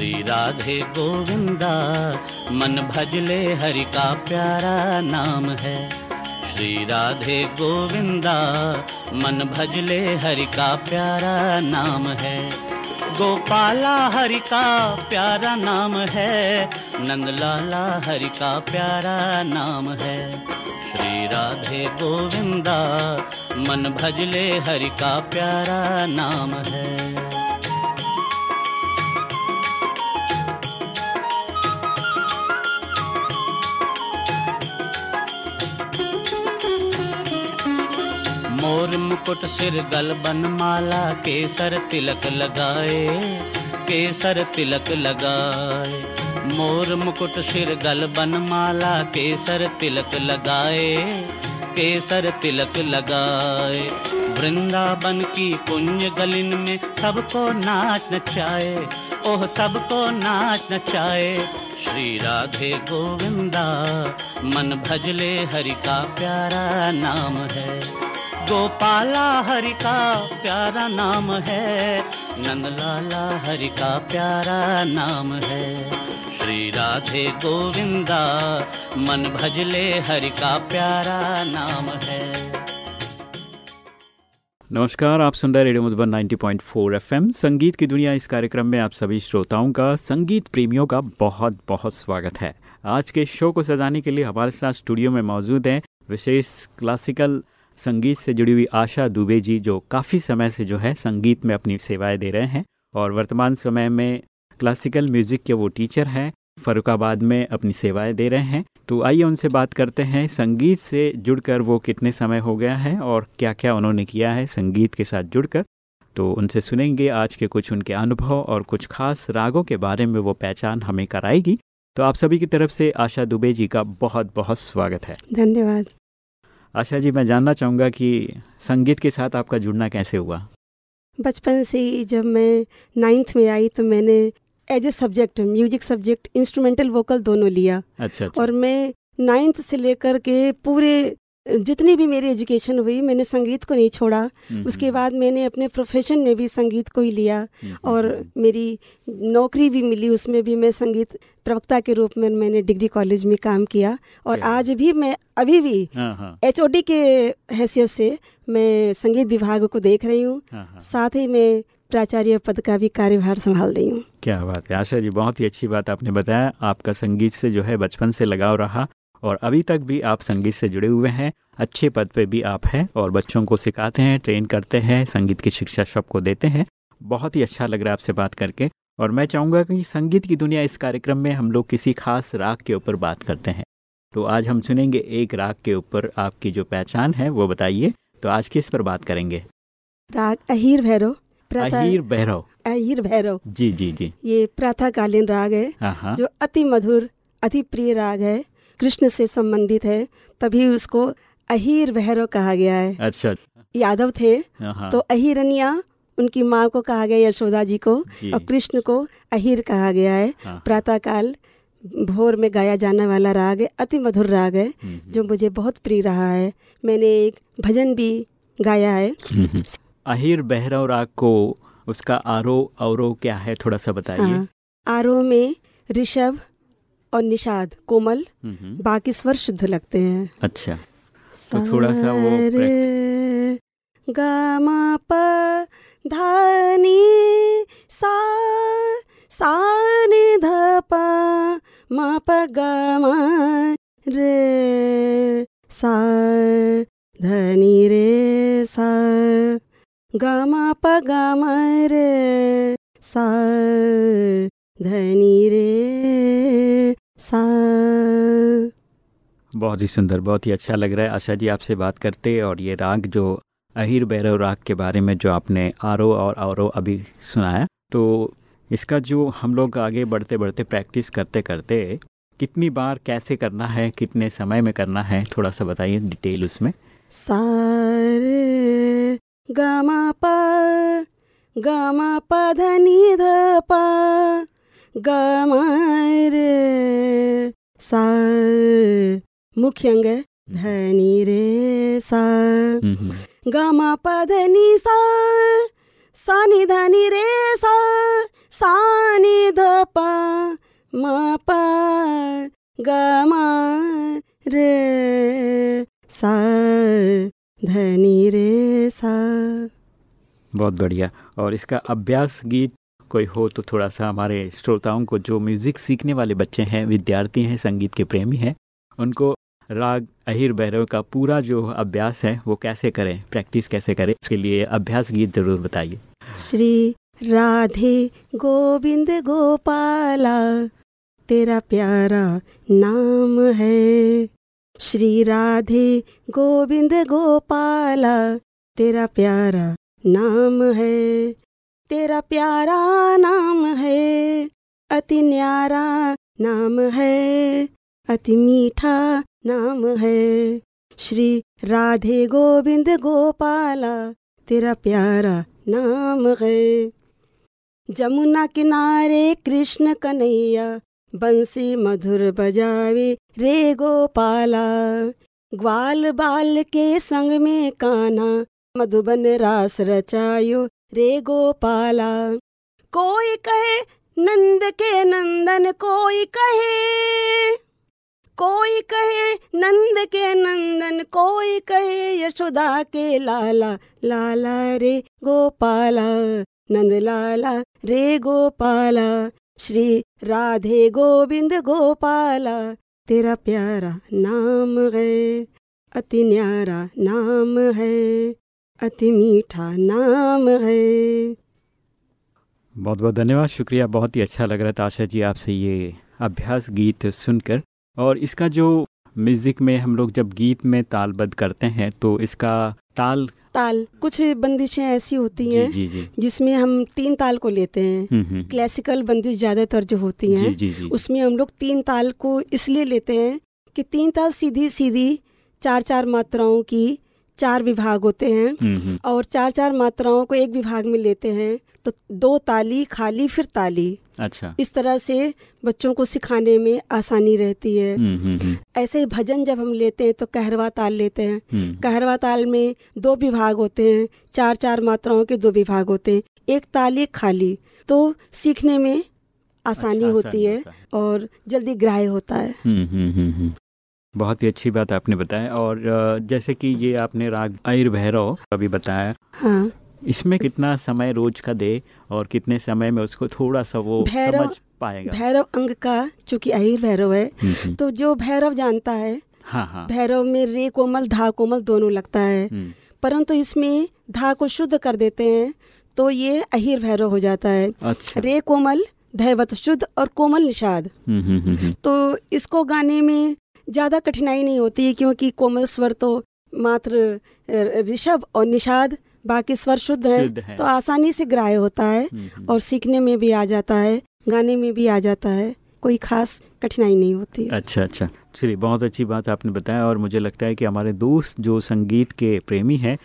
श्री राधे गोविंदा, मन भजले हरि का प्यारा नाम है। श्री राधे गोविंदा, मन भजले हरि का प्यारा नाम है। गोपाला हरि का प्यारा नाम है, नंदलाला हरि का प्यारा नाम है। श्री राधे गोविंदा, मन भजले हरि का प्यारा नाम है। मोर मुकुट सिर गल बन माला, केसर तिलक लगाए, केसर तिलक लगाए। मोर मुकुट सिर गल बन माला, केसर तिलक लगाए, केसर तिलक लगाए। वृंदावन की पुण्य गलिन में सबको नाच नचाए, ओह सबको नाच नचाए। श्री राधे गोविंदा, मन भजले हरि का प्यारा नाम है। गोपाला हरि का प्यारा नाम है। नंदलाला हरि का प्यारा नाम है। श्री राधे गोविंदा, मन भजले हरि का प्यारा नाम है। नमस्कार, आप सुन रहे रेडियो मधुबन 90.4 एफएम। संगीत की दुनिया इस कार्यक्रम में आप सभी श्रोताओं का, संगीत प्रेमियों का बहुत बहुत स्वागत है। आज के शो को सजाने के लिए हमारे साथ स्टूडियो में मौजूद हैं विशेष क्लासिकल संगीत से जुड़ी हुई आशा दुबे जी, जो काफ़ी समय से जो है संगीत में अपनी सेवाएँ दे रहे हैं और वर्तमान समय में क्लासिकल म्यूज़िक के वो टीचर हैं, फ़रुखाबाद में अपनी सेवाएँ दे रहे हैं। तो आइए उनसे बात करते हैं, संगीत से जुड़कर वो कितने समय हो गया है और क्या क्या उन्होंने किया है संगीत के साथ जुड़कर। तो उनसे सुनेंगे आज के कुछ उनके अनुभव और कुछ खास रागों के बारे में वो पहचान हमें कराएगी। तो आप सभी की तरफ़ से आशा दुबे जी का बहुत बहुत स्वागत है। धन्यवाद। आशा जी मैं जानना चाहूँगा कि संगीत के साथ आपका जुड़ना कैसे हुआ बचपन से ही जब मैं नाइन्थ में आई तो मैंने as a subject music subject instrumental vocal दोनों लिया अच्छा, अच्छा। और मैं नाइन्थ से लेकर के पूरे जितनी भी मेरी एजुकेशन हुई मैंने संगीत को नहीं छोड़ा। उसके बाद मैंने अपने प्रोफेशन में भी संगीत को ही लिया और मेरी नौकरी भी मिली उसमें भी मैं संगीत प्रवक्ता के रूप में मैंने डिग्री कॉलेज में काम किया और आज भी मैं अभी भी एच के हैसियत से मैं संगीत विभाग को देख रही हूँ। साथ ही मैं प्राचार्य पद का भी कार्यभार संभाल रही हूँ। क्या बात है आशा जी बहुत ही अच्छी बात आपने बताया। आपका संगीत से जो है बचपन से लगाव रहा। और अभी तक भी आप संगीत से जुड़े हुए हैं अच्छे पद पे भी आप हैं और बच्चों को सिखाते हैं ट्रेन करते हैं संगीत की शिक्षा सबको देते हैं। बहुत ही अच्छा लग रहा है आपसे बात करके और मैं चाहूँगा कि संगीत की दुनिया इस कार्यक्रम में हम लोग किसी खास राग के ऊपर बात करते हैं। तो आज हम सुनेंगे एक राग के ऊपर आपकी जो पहचान है वो बताइए। तो आज किस पर बात करेंगे? राग अहिर भैरव अहीर भैरव। अहिर भैरव। जी जी जी। ये प्रातःकालीन राग है। जो अति मधुर अति प्रिय राग है। कृष्ण से संबंधित है तभी उसको अहीर भैरव कहा गया है। अच्छा। यादव थे तो अहिरनिया उनकी माँ को कहा गया यशोदा जी को जी। और कृष्ण को अहिर कहा गया है। प्रातःकाल भोर में गाया जाने वाला राग है अति मधुर राग है जो मुझे बहुत प्रिय रहा है। मैंने एक भजन भी गाया है। अहिर बहरव राग को उसका आरो औरो क्या है थोड़ा सा बताइए। हाँ, आरो में ऋषभ और निषाद कोमल बाकी स्वर शुद्ध लगते हैं। अच्छा तो थोड़ा सा वो गा प धानी सा सा नि ध प म प ग म रे सा धनी रे सा ग म प ग म रे सा धनी रे सा। बहुत ही सुंदर बहुत ही अच्छा लग रहा है। आशा जी आपसे बात करते और ये राग जो अहिर भैरव राग के बारे में जो आपने आरो और औरो अभी सुनाया तो इसका जो हम लोग आगे बढ़ते बढ़ते प्रैक्टिस करते करते कितनी बार कैसे करना है कितने समय में करना है थोड़ा सा बताइए डिटेल उसमें। सारे गामा पा गामा पा धनी ध पा गामा रे सा मुख्य अंग धनी रे सा। गामा पा धनी सा नि ध नि रे सा सा नि ध प म प ग म रे सा धनी रे सा। बहुत बढ़िया। और इसका अभ्यास गीत कोई हो तो थोड़ा सा हमारे श्रोताओं को जो म्यूज़िक सीखने वाले बच्चे हैं, विद्यार्थी हैं, संगीत के प्रेमी हैं, उनको राग, अहिर भैरव का पूरा जो अभ्यास है, वो कैसे करें? प्रैक्टिस कैसे करें? इसके लिए अभ्यास गीत ज़रूर बताइए। श्री राधे गोविंद गोपाला, तेरा प्यारा नाम है। श्री राधे गोविंद गोपाला, तेरा प्यारा नाम है। तेरा प्यारा नाम है, अति न्यारा नाम है, अति मीठा नाम है। श्री राधे गोविंद गोपाला, तेरा प्यारा नाम है। जमुना किनारे कृष्ण कन्हैया, बंसी मधुर बजावे रे गोपाला। ग्वाल बाल के संग में काना, मधुबन रास रचायो रे गोपाला, कोई कहे नंद के नंदन, कोई कहे कोई कहे नंद के नंदन, कोई कहे यशोदा के लाला लाला रे गोपाला, नंद लाला रे गोपाला, श्री राधे गोविंद गोपाला, तेरा प्यारा नाम है, अति न्यारा नाम है। अति मीठा नाम है। बहुत बहुत धन्यवाद शुक्रिया बहुत ही अच्छा लग रहा था आशा जी आपसे ये अभ्यास गीत सुनकर। और इसका जो म्यूज़िक में हम लोग जब गीत में तालबद्ध करते हैं तो इसका ताल ताल कुछ बंदिशें ऐसी होती हैं जी जी। जिसमें हम तीन ताल को लेते हैं। हम्म, हम्म, क्लासिकल बंदिश ज़्यादातर जो होती हैं जी जी। जी उसमें हम लोग तीन ताल को इसलिए लेते हैं कि तीन ताल सीधी सीधी चार चार मात्राओं की चार विभाग होते हैं हम्म, हम्म, और चार चार मात्राओं को एक विभाग में लेते हैं तो दो ताली खाली फिर ताली। अच्छा। इस तरह से बच्चों को सिखाने में आसानी रहती है। हम्म, ऐसे ही भजन जब हम लेते हैं तो कहरवा ताल लेते हैं। कहरवा ताल में दो विभाग होते हैं चार चार मात्राओं के दो विभाग होते हैं। एक ताल एक खाली। तो सीखने में आसानी अच्छा, होती आसानी है। और जल्दी ग्राह्य होता है। बहुत ही अच्छी बात आपने बताया और जैसे कि ये आपने राग आयुर भैरव अभी बताया। हाँ। इसमें कितना समय रोज का दे और कितने समय में उसको थोड़ा सा वो भैरव- समझ पाएगा। भैरव अंग का चूँकि अहिर भैरव है हम्म, हम्म, तो जो भैरव जानता है हाँ हाँ। भैरव में रे कोमल धा कोमल दोनों लगता है। हम्म, परंतु इसमें धा को शुद्ध कर देते हैं तो ये अहिर भैरव हो जाता है। अच्छा। रे कोमल धैवत शुद्ध और कोमल निषाद। तो इसको गाने में ज़्यादा कठिनाई नहीं होती है क्योंकि कोमल स्वर तो मात्र ऋषभ और निषाद बाकी स्वर शुद्ध है है। तो आसानी से ग्राह्य होता है हम्म, हम्म। और सीखने में भी आ जाता है गाने में भी आ जाता है कोई खास कठिनाई नहीं होती अच्छा अच्छा चलिए बहुत अच्छी बात आपने बताया और मुझे लगता है कि हमारे दोस्त जो संगीत के प्रेमी हैं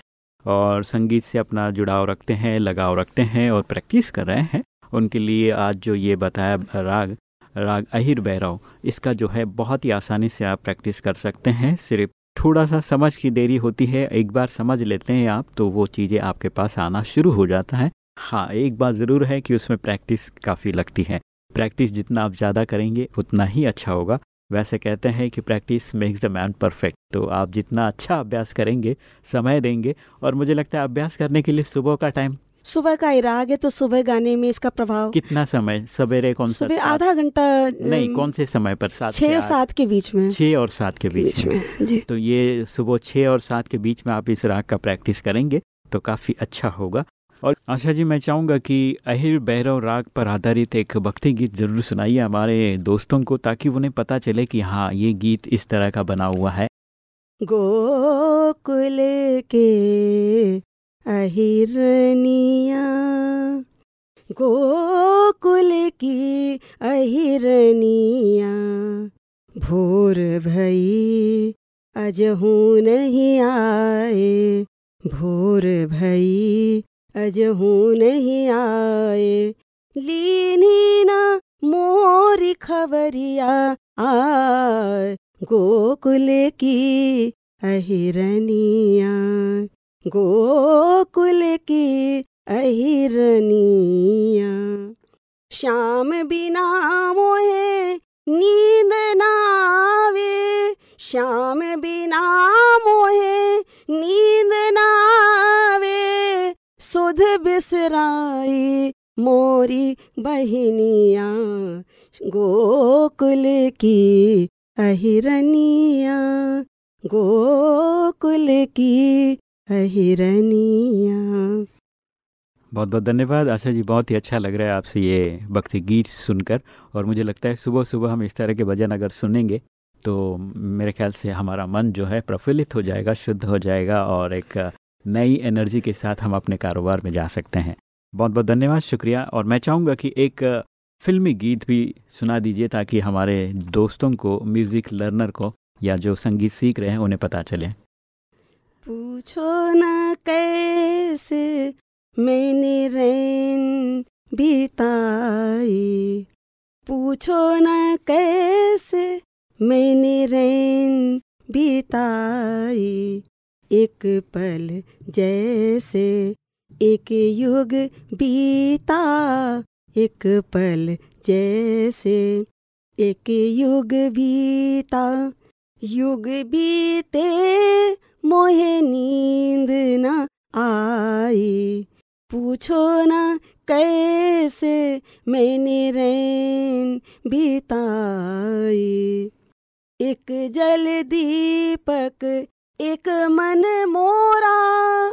और संगीत से अपना जुड़ाव रखते हैं लगाव रखते हैं और प्रैक्टिस कर रहे हैं उनके लिए आज जो ये बताया राग राग, अहिर भैरव इसका जो है, बहुत ही आसानी से आप प्रैक्टिस कर सकते हैं। सिर्फ़ थोड़ा सा समझ की देरी होती है। एक बार समझ लेते हैं आप तो वो चीज़ें आपके पास आना शुरू हो जाता है। हाँ एक बात ज़रूर है कि उसमें प्रैक्टिस काफ़ी लगती है। प्रैक्टिस जितना आप ज़्यादा करेंगे, उतना ही अच्छा होगा। वैसे कहते हैं कि practice makes the man perfect तो आप जितना अच्छा अभ्यास करेंगे, समय देंगे, और मुझे लगता है अभ्यास करने के लिए सुबह का टाइम सुबह का इराग है तो सुबह गाने में इसका प्रभाव कितना समय? सवेरे कौन सा सुबह आधा घंटा नहीं कौन से समय पर? सात छः और सात के बीच में। छः और सात के बीच बीच में। में जी। तो ये सुबह छः और सात के बीच में आप इस राग का प्रैक्टिस करेंगे तो काफ़ी अच्छा होगा। और आशा जी मैं चाहूँगा कि अहिर भैरव राग पर आधारित एक भक्ति गीत ज़रूर सुनाइए हमारे दोस्तों को ताकि उन्हें पता चले कि हाँ ये गीत इस तरह का बना हुआ है। गोकुल के अहिरनिया। गोकुल की अहिरनिया। भोर भई अजहू नहीं आए। भोर भई अजहू नहीं आए। लीनी ना मोरी खबरिया आए। गोकुल की अहिरनिया। गोकुल की अहिरनिया। श्याम बिना मोहे नींद नावे श्याम बिना मोहे नींद नावे सुध बिसराई मोरी बहनिया। गोकुल की अहिरनिया। गोकुल की अहिरनिया। बहुत बहुत धन्यवाद। आशा जी, बहुत ही अच्छा लग रहा है आपसे ये भक्ति गीत सुनकर और मुझे लगता है सुबह सुबह हम इस तरह के भजन अगर सुनेंगे तो मेरे ख्याल से हमारा मन जो है प्रफुल्लित हो जाएगा, शुद्ध हो जाएगा और एक नई एनर्जी के साथ हम अपने कारोबार में जा सकते हैं। बहुत बहुत धन्यवाद, शुक्रिया। और मैं चाहूँगा कि एक फिल्मी गीत भी सुना दीजिए ताकि हमारे दोस्तों को, म्यूज़िक लर्नर को या जो संगीत सीख रहे हैं उन्हें पता चले। पूछो न कैसे, मैंने रैन बिताई पूछो न कैसे, मैंने रैन बिताई एक पल जैसे एक युग बीता, एक पल जैसे एक युग बीता। युग बीते मोहे नींद न आई। पूछो न कैसे मैंने रैन बिताई। एक जल दीपक, एक मन मोरा,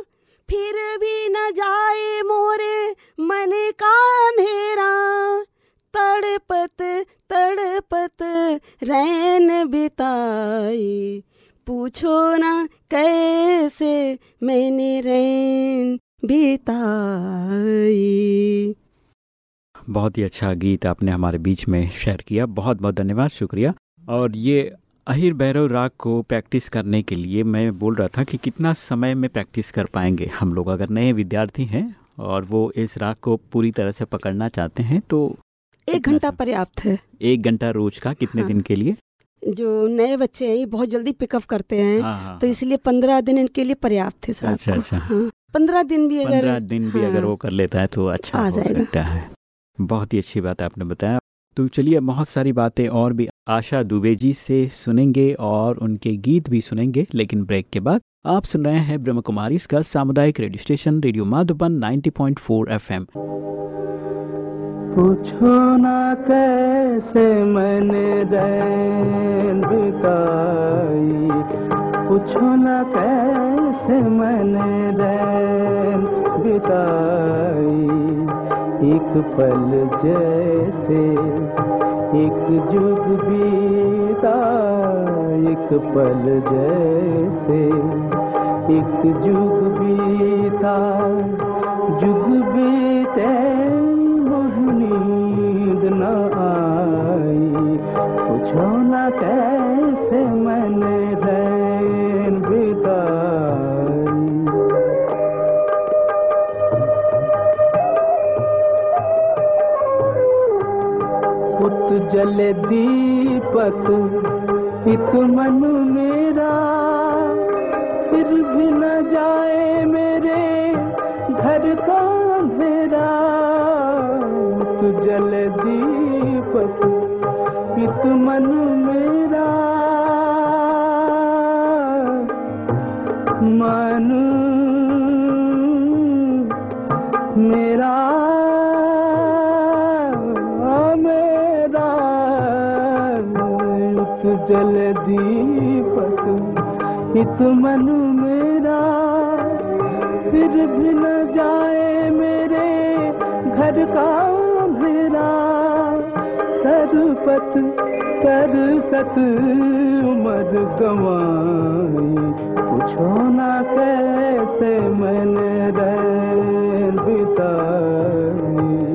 फिर भी न जाए मोरे मन का अंधेरा। तड़पत तड़पत रैन बिताई। पूछो ना कैसे मैंने रैन बिताई। बहुत ही अच्छा गीत आपने हमारे बीच में शेयर किया। बहुत बहुत धन्यवाद शुक्रिया। और ये अहिर भैरव राग को प्रैक्टिस करने के लिए मैं बोल रहा था कि कितना समय में प्रैक्टिस कर पाएँगे हम लोग। अगर नए विद्यार्थी हैं और वो इस राग को पूरी तरह से पकड़ना चाहते हैं तो एक घंटा पर्याप्त है। एक घंटा रोज का कितने हाँ। दिन के लिए? जो नए बच्चे हैं ये बहुत जल्दी पिकअप करते हैं हाँ, हाँ, तो हाँ। इसलिए पंद्रह दिन इनके लिए पर्याप्त थे इस रात अच्छा, अच्छा। हाँ पंद्रह दिन भी अगर पंद्रह दिन भी अगर। वो कर लेता है तो अच्छा आ हो जाएगा। सकता है बहुत ही अच्छी बात आपने बताया तो चलिए बहुत सारी बातें और भी आशा दुबे जी से सुनेंगे और उनके गीत भी सुनेंगे लेकिन ब्रेक के बाद आप सुन रहे हैं ब्रह्म कुमारी इसका सामुदायिक radio station radio Madhuban 90.4 FM पूछो ना कैसे मैंने रैन बिताई। पूछो ना कैसे मैंने रैन बिताई। एक पल जैसे एक जुग बीता, एक पल जैसे एक जुग बीता। कैसे मैंने रैन बिताई। पुत जले दीपक हित मन मेरा, फिर भी न जाए मेरे घर का अंधेरा। पुत जले दीपक हित मन मन। मेरा मेरा जल दीपक हित मन मेरा। फिर भी न जाए मेरे घर का अंधेरा तरपत तरसत उमर गवाई। पूछो ना कैसे मैंने रैन बिताई।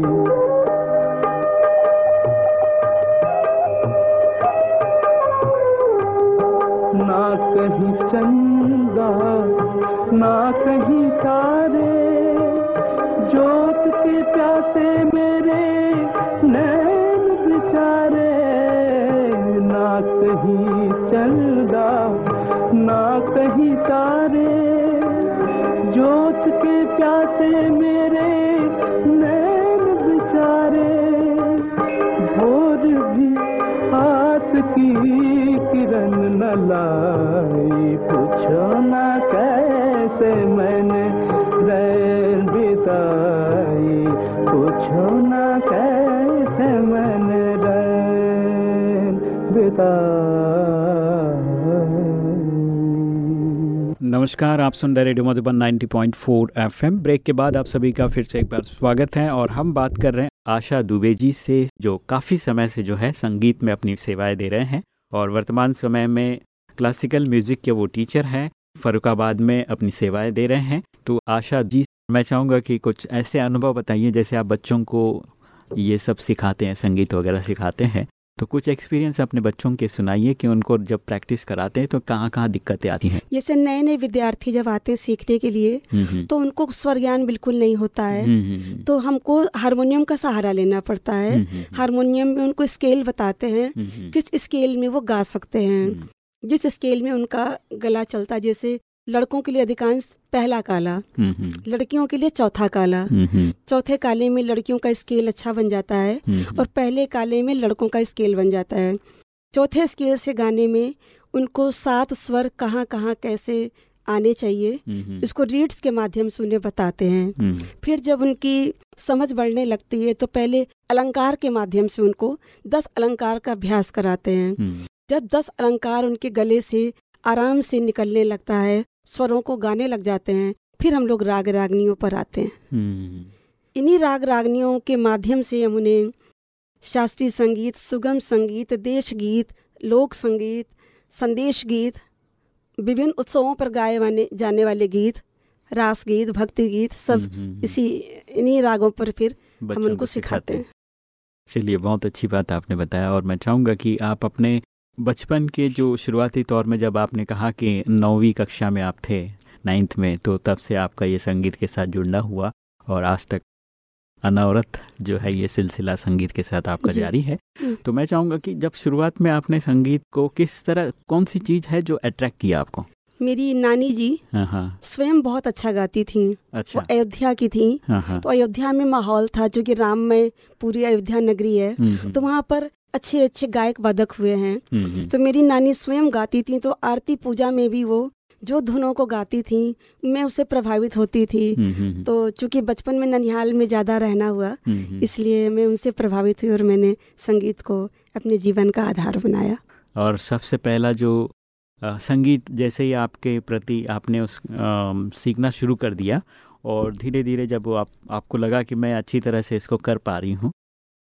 नमस्कार, आप सुन रहे रेडियो मधुबन 90.4 एफएम। ब्रेक के बाद आप सभी का फिर से एक बार स्वागत है और हम बात कर रहे हैं आशा दुबे जी से, जो काफ़ी समय से जो है संगीत में अपनी सेवाएँ दे रहे हैं और वर्तमान समय में क्लासिकल म्यूज़िक के वो टीचर हैं, फ़रुखाबाद में अपनी सेवाएँ दे रहे हैं। तो आशा जी, मैं चाहूँगा कि कुछ ऐसे अनुभव बताइए, जैसे आप बच्चों को ये सब सिखाते हैं, संगीत वगैरह सिखाते हैं। तो कुछ एक्सपीरियंस अपने बच्चों के सुनाइए कि उनको जब प्रैक्टिस कराते हैं तो कहाँ कहाँ दिक्कतें आती हैं जैसे नए नए विद्यार्थी जब आते हैं सीखने के लिए हम्म, हम्म। तो उनको स्वर ज्ञान बिल्कुल नहीं होता है हम्म। तो हमको हारमोनियम का सहारा लेना पड़ता है हारमोनियम में उनको स्केल बताते हैं। किस स्केल में वो गा सकते हैं जिस स्केल में उनका गला चलता है जैसे लड़कों के लिए अधिकांश पहला काला हम्म, हम्म, लड़कियों के लिए चौथा काला। हम्म, चौथे काले में लड़कियों का स्केल अच्छा बन जाता है और पहले काले में लड़कों का स्केल बन जाता है। चौथे स्केल से गाने में उनको सात स्वर कहाँ कहाँ कैसे आने चाहिए इसको रीड्स के माध्यम से उन्हें बताते हैं। फिर जब उनकी समझ बढ़ने लगती है तो पहले अलंकार के माध्यम से उनको दस अलंकार का अभ्यास कराते हैं। जब दस अलंकार उनके गले से आराम से निकलने लगता है स्वरों को गाने लग जाते हैं फिर हम लोग राग रागनियों पर आते हैं। हम्म, इन्हीं राग रागनियों के माध्यम से हम उन्हें शास्त्रीय संगीत सुगम संगीत देश गीत लोक संगीत संदेश गीत विभिन्न उत्सवों पर गाए वाने जाने वाले गीत रास गीत भक्ति गीत सब हम्म, हम्म, इसी इन्हीं रागों पर फिर हम उनको सिखाते हैं। चलिए बहुत अच्छी बात आपने बताया और मैं चाहूँगा कि आप अपने बचपन के जो शुरुआती तौर में जब आपने कहा कि नौवीं कक्षा में आप थे नाइन्थ में तो तब से आपका ये संगीत के साथ जुड़ना हुआ और आज तक अनवरत जो है ये सिलसिला संगीत के साथ आपका जारी है। हम्म। तो मैं चाहूँगा कि जब शुरुआत में आपने संगीत को किस तरह कौन सी चीज़ है जो अट्रैक्ट किया आपको? मेरी नानी जी हाँ हाँ। स्वयं बहुत अच्छा गाती थी। वो अच्छा अयोध्या की थी। हाँ तो अयोध्या में माहौल था जो कि राममय पूरी अयोध्या नगरी है। हम्म, हम्म, तो वहाँ पर अच्छे अच्छे गायक वादक हुए हैं। तो मेरी नानी स्वयं गाती थी तो आरती पूजा में भी वो जो धुनों को गाती थी मैं उससे प्रभावित होती थी। तो चूँकि बचपन में ननिहाल में ज़्यादा रहना हुआ। इसलिए मैं उनसे प्रभावित हुई और मैंने संगीत को अपने जीवन का आधार बनाया। और सबसे पहला जो संगीत जैसे ही आपके प्रति आपने उस अम, सीखना शुरू कर दिया और धीरे धीरे जब वो आप आपको लगा कि मैं अच्छी तरह से इसको कर पा रही हूँ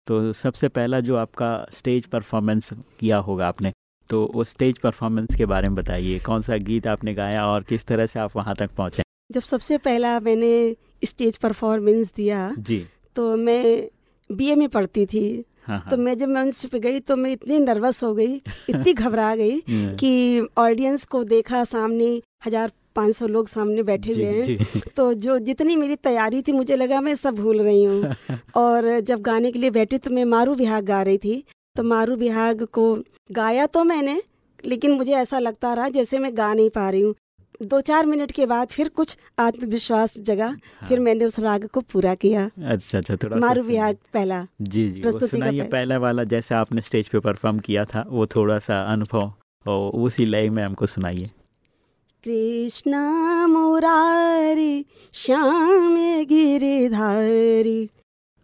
तो सबसे पहला जो आपका स्टेज परफॉर्मेंस किया होगा आपने तो उस स्टेज परफॉर्मेंस के बारे में बताइए कौन सा गीत आपने गाया और किस तरह से आप वहाँ तक पहुँचे? जब सबसे पहला मैंने स्टेज परफॉर्मेंस दिया जी। तो मैं बीए में पढ़ती थी। हाँ तो हाँ मैं जब मंच पे गई तो मैं इतनी नर्वस हो गई इतनी घबरा गई हम्म, कि ऑडियंस को देखा सामने हज़ार पाँच सौ लोग सामने बैठे हुए हैं। तो जो जितनी मेरी तैयारी थी मुझे लगा मैं सब भूल रही हूँ। और जब गाने के लिए बैठी तो मैं मारू बिहाग गा रही थी। तो मारू बिहाग को गाया तो मैंने लेकिन मुझे ऐसा लगता रहा जैसे मैं गा नहीं पा रही हूँ। दो चार मिनट के बाद फिर कुछ आत्मविश्वास जगा हाँ। फिर। मैंने उस राग को पूरा किया। अच्छा अच्छा थोड़ा मारू। बिहाग पहला। जी जी वो सुनाइए पहला वाला जैसे आपने स्टेज पे परफॉर्म किया था वो थोड़ा सा अनुभव और उसी लय में हमको सुनाइए। कृष्ण मुरारी, श्याम गिरिधारी।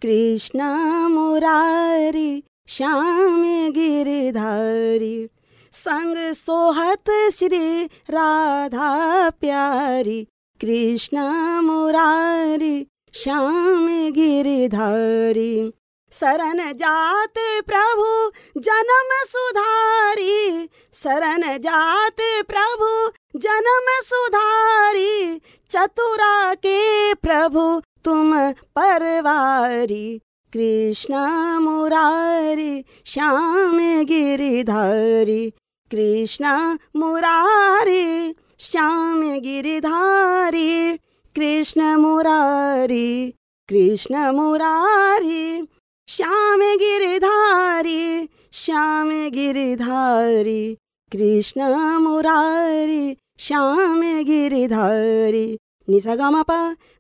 कृष्ण मुरारी, श्याम गिरिधारी। संग सोहत श्री राधा प्यारी। कृष्ण मुरारी, श्याम गिरिधारी। शरण जाते प्रभु, जन्म सुधारी। शरण जाते प्रभु, जन्म सुधारी। चतुरा के प्रभु, तुम परवारी। कृष्ण मुरारी, श्याम गिरिधारी। कृष्ण मुरारी, श्याम गिरिधारी। कृष्ण मुरारी कृष्ण मुरारी। श्याम गिरिधारी श्याम गिरिधारी, कृष्ण मुरारी, श्याम गिरिधारी। निसा गम प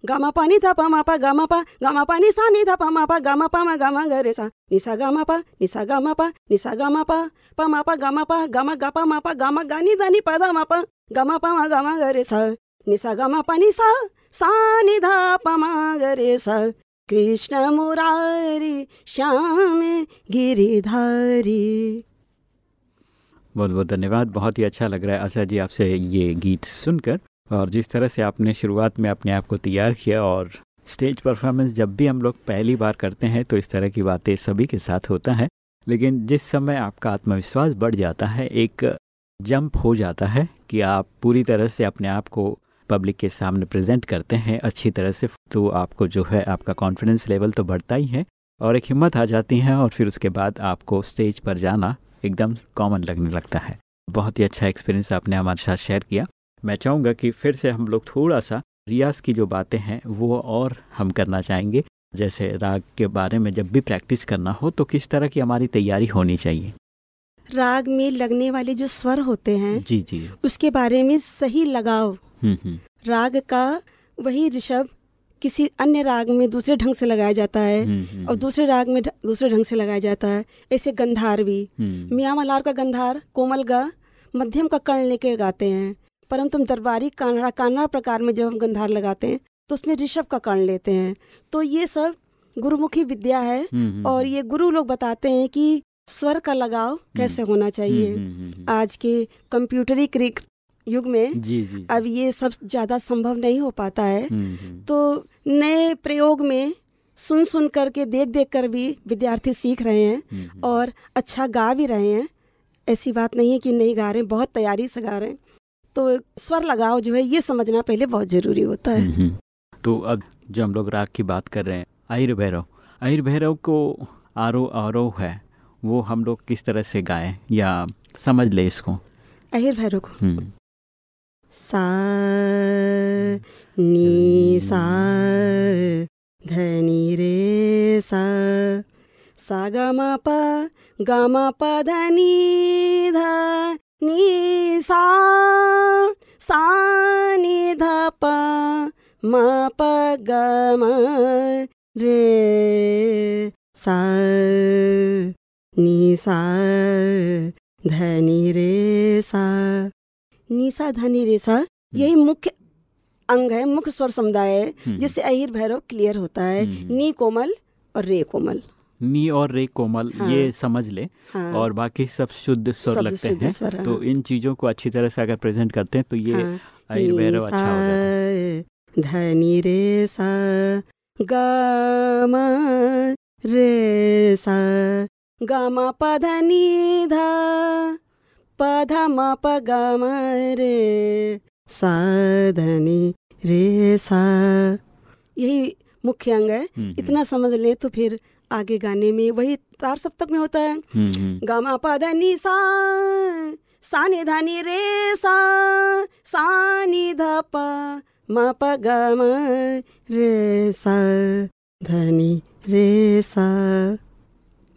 गम प नि ध प म प गम प गम प नि सा नि ध म प गम प म गम ग रे सा निसा गम प निसा गम प निसा गम प प म प गम प गम ग प म प गम ग नि ध नि प ध म प गम प म गम ग रे सा निसा गम प नि सा नि ध प म ग रे सा कृष्ण मुरारी, श्याम गिरिधारी। बहुत बहुत धन्यवाद। बहुत ही अच्छा लग रहा है आशा जी आपसे ये गीत सुनकर। और जिस तरह से आपने शुरुआत में अपने आप को तैयार किया और स्टेज परफॉर्मेंस जब भी हम लोग पहली बार करते हैं तो इस तरह की बातें सभी के साथ होता है। लेकिन जिस समय आपका आत्मविश्वास बढ़ जाता है, एक जंप हो जाता है कि आप पूरी तरह से अपने आप को पब्लिक के सामने प्रेजेंट करते हैं अच्छी तरह से तो आपको जो है आपका कॉन्फिडेंस लेवल तो बढ़ता ही है और एक हिम्मत आ जाती है और फिर उसके बाद आपको स्टेज पर जाना एकदम कॉमन लगने लगता है। बहुत ही अच्छा एक्सपीरियंस आपने हमारे साथ शेयर किया। मैं चाहूँगा कि फिर से हम लोग थोड़ा सा रियाज की जो बातें हैं वो और हम करना चाहेंगे। जैसे राग के बारे में जब भी प्रैक्टिस करना हो तो किस तरह की हमारी तैयारी होनी चाहिए? राग में लगने वाले जो स्वर होते हैं जी जी। उसके बारे में सही लगाव राग का वही ऋषभ किसी अन्य राग में दूसरे ढंग से लगाया जाता है हम्म, हम्म, और दूसरे राग में दूसरे ढंग से लगाया जाता है। ऐसे गंधार भी हम्म, मियाँ मलार का गंधार कोमल गा मध्यम का कर्ण लेके गाते हैं। परंतु हम दरबारी कान्हा कान्हा प्रकार में जब हम गंधार लगाते हैं तो उसमें ऋषभ का कर्ण लेते हैं। तो ये सब गुरुमुखी विद्या है हम्म, हम्म, और ये गुरु लोग बताते हैं कि स्वर का लगाव कैसे होना चाहिए। हम्म, हम्म, हम्म, आज के कंप्यूटरीकृत युग में जी जी अब ये सब ज़्यादा संभव नहीं हो पाता है। हम्म, हम्म, तो नए प्रयोग में सुन सुन करके देख देख कर भी विद्यार्थी सीख रहे हैं हम्म, और अच्छा गा भी रहे हैं। ऐसी बात नहीं है कि नहीं गा रहे हैं बहुत तैयारी से गा रहे हैं। तो स्वर लगाव जो है ये समझना पहले बहुत ज़रूरी होता है। तो अब जो हम लोग राग की बात कर रहे हैं आहिर भैरव। आहिर भैरव को आरोह आरोह है वो हम लोग किस तरह से गाएँ या समझ ले इसको? अहिर भैरव को। सा नी सा धनी रे सा सा गा मा पा, गा मा पा ध नी ध, नी सा सा नी ध प, मा प ग म रे सा, नी सा धनी रे सा। निशा धनी रेसा यही मुख्य अंग है मुख्य स्वर समुदाय है हम्म। जिससे अहिर भैरव क्लियर होता है हम्म। नी कोमल और रे कोमल नी और रे कोमल हाँ। ये समझ ले हाँ और बाकी सब शुद्ध स्वर लगते हैं स्वर, हाँ। तो इन चीज़ों को अच्छी तरह से अगर प्रेजेंट करते हैं तो ये हाँ। आहिर भैरव अच्छा हो जाता है धनी रे सा गा मा रे सा गा मा प ध नी ध म प ग रे सा। धनी रे सा यही मुख्य अंग है। हम्म, हम्म, इतना समझ ले तो फिर आगे गाने में वही तार सप्तक में होता है। हम्म, गामा पद सा सा नि रे सा सा नि ध प म प ग म रे सा ध नि रे सा।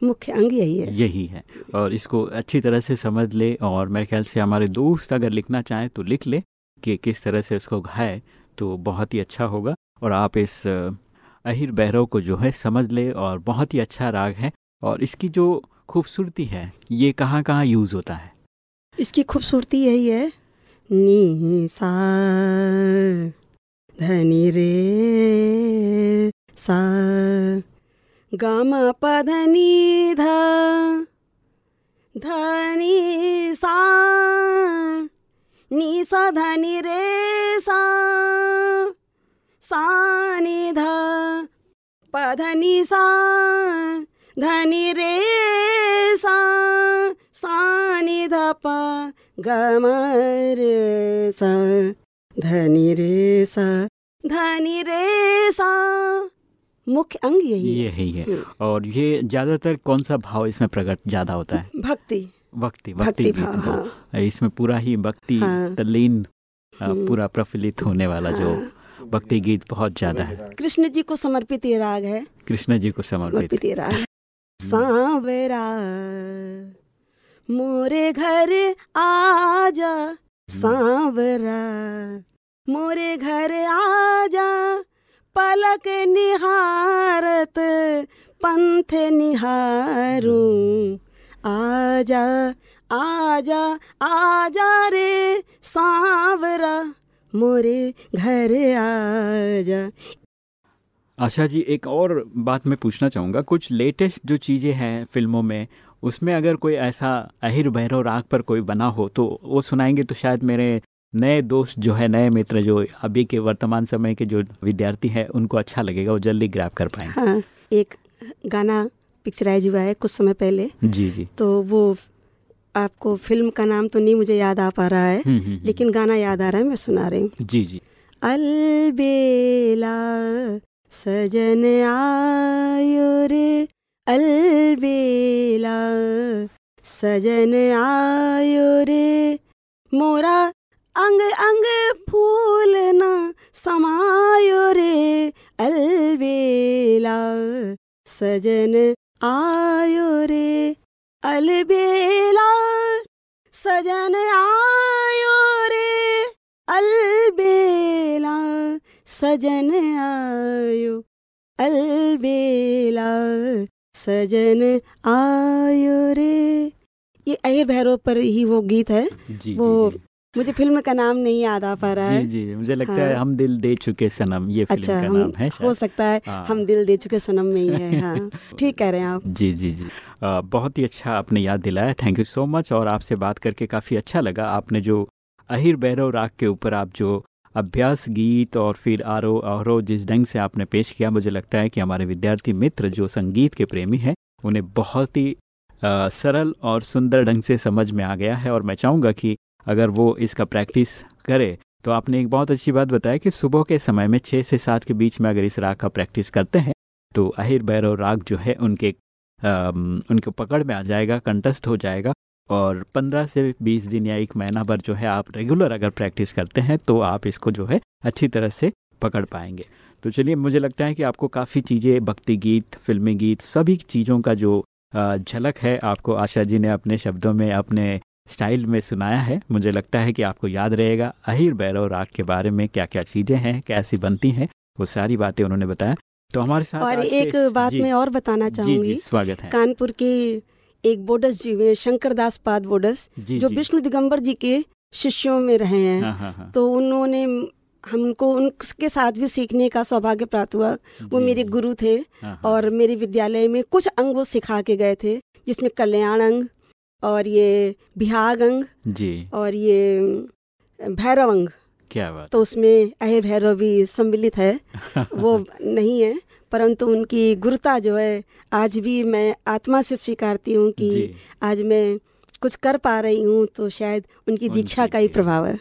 मुख्य अंग यही है। यही है। और इसको अच्छी तरह से समझ ले और मेरे ख्याल से हमारे दोस्त अगर लिखना चाहें तो लिख ले कि किस तरह से उसको गाए तो बहुत ही अच्छा होगा। और आप इस अहिर भैरव को जो है समझ ले और बहुत ही अच्छा राग है। और इसकी जो खूबसूरती है ये कहाँ कहाँ यूज़ होता है? इसकी खूबसूरती यही है। नी सा धनी रे सा गामा प धनी ध धनी सा नी सा धनी रे सा सा ध प धनी सा धनी रे सा सा ध प ग म रे सा धनी रे सा धनी रे सा मुख्य अंग यही है। यही है। और ये ज़्यादातर कौन सा भाव इसमें प्रकट ज़्यादा होता है? भक्ति। भक्ति भक्ति भक्ति भाव, हाँ। इसमें पूरा ही भक्ति हाँ। तल्लीन हम्म। पूरा प्रफुल्लित होने वाला जो हाँ। भक्ति गीत बहुत ज़्यादा है। कृष्ण जी को समर्पित ये राग है। कृष्ण जी को समर्पित। समर्पित ये राग है। सांवरा मोरे घर आजा। सांवरा मोरे घर आजा। पलक निहारत, पंथ निहारू। आजा आजा आजा रे सांवरा, मोरे घर आजा। आशा जी, एक और बात मैं पूछना चाहूँगा। कुछ लेटेस्ट जो चीज़ें हैं फ़िल्मों में, उसमें अगर कोई ऐसा अहिर भैरव राग पर कोई बना हो तो वो सुनाएँगे तो शायद मेरे नए दोस्त जो है नए मित्र जो अभी के वर्तमान समय के जो विद्यार्थी हैं उनको अच्छा लगेगा वो जल्दी ग्रैप कर पाएँगे। हाँ एक गाना पिक्चराइज हुआ है कुछ समय पहले। जी जी। तो वो आपको फ़िल्म का नाम तो नहीं मुझे याद आ पा रहा है हम्म, हम्म, हम्म। लेकिन गाना याद आ रहा है मैं सुना रही हूँ। जी जी। अलबेला सजन आयो रे अलबेला सजन आयो रे मोरा अंग अंग फूल न समायो रे अलबेला सजन आयो रे। अलबेला सजन आयो रे अलबेला सजन आयो। अलबेला सजन आयो रे। ये अहिर भैरव पर ही वो गीत है जी वो जी, जी। मुझे फ़िल्म का नाम नहीं याद आ पा रहा है जी जी मुझे लगता हाँ। है। हम दिल दे चुके सनम ये फ़िल्म अच्छा का नाम है हो सकता है हाँ। हम दिल दे चुके सनम में ही है हाँ ठीक कह रहे हैं आप जी जी जी आ, बहुत ही अच्छा आपने याद दिलाया थैंक यू सो मच और आपसे बात करके काफ़ी अच्छा लगा आपने जो अहिर भैरव राग के ऊपर आप जो अभ्यास गीत और फिर आरो आरो जिस ढंग से आपने पेश किया मुझे लगता है कि हमारे विद्यार्थी मित्र जो संगीत के प्रेमी हैं उन्हें बहुत ही सरल और सुंदर ढंग से समझ में आ गया है और मैं चाहूँगा कि अगर वो इसका प्रैक्टिस करे तो आपने एक बहुत अच्छी बात बताया कि सुबह के समय में छः से सात के बीच में अगर इस राग का प्रैक्टिस करते हैं तो अहिर भैरव राग जो है उनके अम, उनके पकड़ में आ जाएगा कंटेस्ट हो जाएगा और 15 से 20 दिन या एक महीना भर जो है आप रेगुलर अगर प्रैक्टिस करते हैं तो आप इसको जो है अच्छी तरह से पकड़ पाएँगे। तो चलिए मुझे लगता है कि आपको काफ़ी चीज़ें भक्ति गीत फिल्मी गीत सभी चीज़ों का जो झलक है आपको आशा जी ने अपने शब्दों में अपने स्टाइल में सुनाया है। मुझे लगता है कि आपको याद रहेगा अहिर भैरव राग के बारे में क्या क्या चीज़ें हैं कैसी बनती हैं वो सारी बातें उन्होंने बताया। तो हमारे साथ और एक बात मैं और बताना चाहूँगी। स्वागत है। कानपुर के एक बोडस जी हुए शंकर दास पाद बोडस जो विष्णु दिगंबर जी के शिष्यों में रहे हैं। हाँ हाँ हाँ। तो उन्होंने हमको उनके साथ भी सीखने का सौभाग्य प्राप्त हुआ। वो मेरे गुरु थे। और मेरे विद्यालय में कुछ अंग वो सिखा के गए थे जिसमें कल्याण अंग और ये बिहाग अंग जी। और ये भैरव अंग क्या बात तो उसमें अहिर भैरव भी सम्मिलित है। वो नहीं है परंतु उनकी गुरुता जो है आज भी मैं आत्मा से स्वीकारती हूँ कि आज मैं कुछ कर पा रही हूँ तो शायद उनकी दीक्षा का ही प्रभाव है।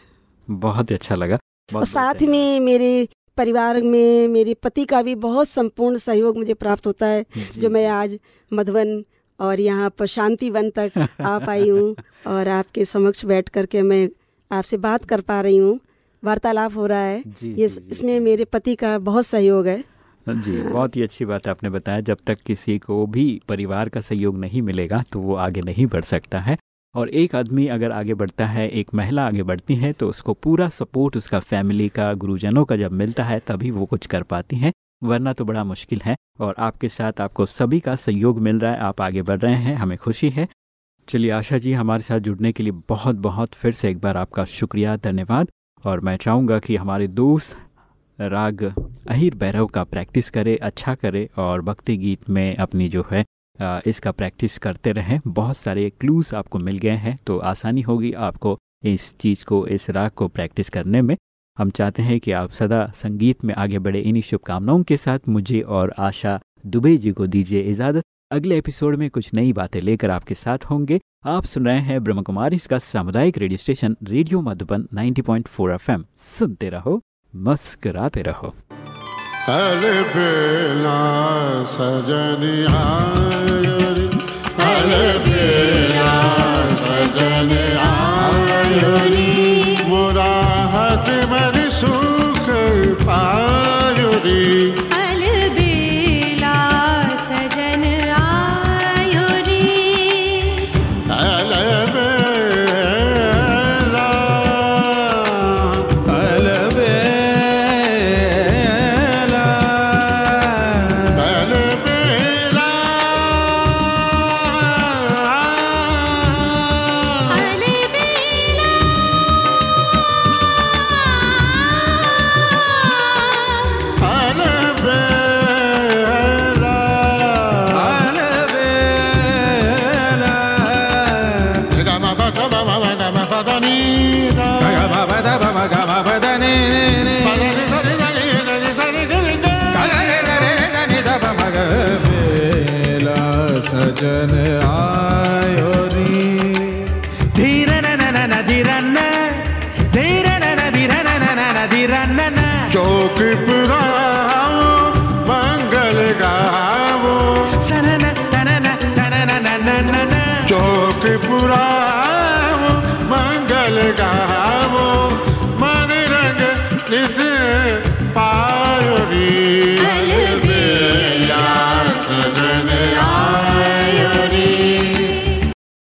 बहुत ही अच्छा लगा। और साथ में मेरे परिवार में मेरे पति का भी बहुत संपूर्ण सहयोग मुझे प्राप्त होता है जो मैं आज मधुबन और यहाँ पर शांति शांतिवन तक आ पाई हूँ और आपके समक्ष बैठ करके मैं आपसे बात कर पा रही हूँ। वार्तालाप हो रहा है। जी, ये जी, इसमें मेरे पति का बहुत सहयोग है। जी बहुत ही अच्छी बात आपने बताया। जब तक किसी को भी परिवार का सहयोग नहीं मिलेगा तो वो आगे नहीं बढ़ सकता है। और एक आदमी अगर आगे बढ़ता है एक महिला आगे बढ़ती है तो उसको पूरा सपोर्ट उसका फैमिली का गुरुजनों का जब मिलता है तभी वो कुछ कर पाती हैं। वरना तो बड़ा मुश्किल है और आपके साथ आपको सभी का सहयोग मिल रहा है, आप आगे बढ़ रहे हैं, हमें खुशी है। चलिए, आशा जी, हमारे साथ जुड़ने के लिए बहुत बहुत फिर से एक बार आपका शुक्रिया, धन्यवाद। और मैं चाहूँगा कि हमारे दोस्त राग अहिर भैरव का प्रैक्टिस करे अच्छा करे और भक्ति गीत में अपनी जो है इसका प्रैक्टिस करते रहें। बहुत सारे क्लूज आपको मिल गए हैं तो आसानी होगी आपको इस चीज़ को, इस राग को प्रैक्टिस करने में। हम चाहते हैं कि आप सदा संगीत में आगे बढ़े। इन्हीं शुभकामनाओं के साथ मुझे और आशा दुबे जी को दीजिए इजाज़त। अगले एपिसोड में कुछ नई बातें लेकर आपके साथ होंगे। आप सुन रहे हैं ब्रह्म कुमारी इसका सामुदायिक radio station, radio Madhuban 90.4 FM. सुनते रहो, मस्कराते रहो। अलबेला सजन आयो रे अलबेला सजन शरण आयो री धीर न धीर न धीर न धीर न धीर न चौक पुराओ मंगल गाओ सन नन नन चौक पुरा मंगल गाओ